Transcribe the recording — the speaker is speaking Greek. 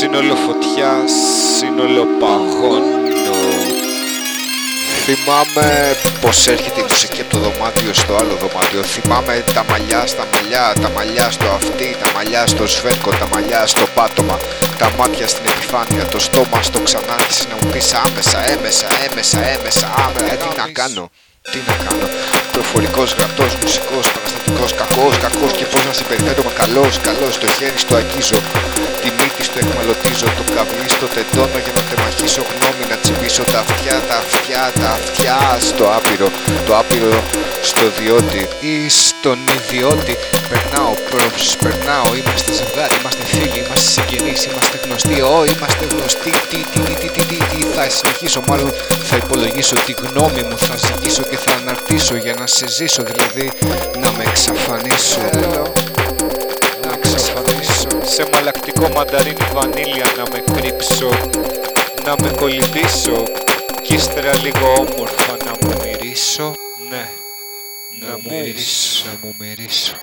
Σύνολο φωτιά, σύνολο παγόνο Θυμάμαι πως έρχεται η μουσική από το δωμάτιο στο άλλο δωμάτιο. Θυμάμαι τα μαλλιά στα μαλλιά, τα μαλλιά στο αυτί, τα μαλλιά στο σβέρκο, τα μαλλιά στο πάτωμα. Τα μάτια στην επιφάνεια, το στόμα στο ξανά. Να μου πεις άμεσα, έμεσα, έμεσα, έμεσα, άμεσα, ε, τι να κάνω τι να κάνω, προφορικός, γραπτός, μουσικός, παραστατικός, κακός, κακός και πώς να συμπεριφέρομαι. Καλός, καλός, το χέρι στο αγγίζω, τη μύτη στο εκμαλωτίζω, το καβλί στο τεντώνω για να τεμαχίσω γνώμη, να τσιμπήσω τα αυτιά, τα αυτιά, τα αυτιά στο άπειρο, το άπειρο στο διότι ή στον ιδιώτη. Περνάω, προσπερνάω, είμαστε ζευγάρι, είμαστε φίλοι, είμαστε συγγενείς, είμαστε γνωστοί, ω, είμαστε γνωστοί, τι, τι, τι, τι, τι, τι, τι, θα συνεχίσω, μάλλον θα υπολογίσω τη γνώμη μου, θα ζητήσω και θα αναρτήσω για να σε ζήσω, δηλαδή να με εξαφανίσω. Θέλω να εξαφανίσω σε μαλακτικό μανταρίνι βανίλια να με κρύψω, να με κολυμπήσω κι ύστερα λίγο όμορφα να μου μυρίσω, ναι, να μου μυρίσω, να μου μυρίσω.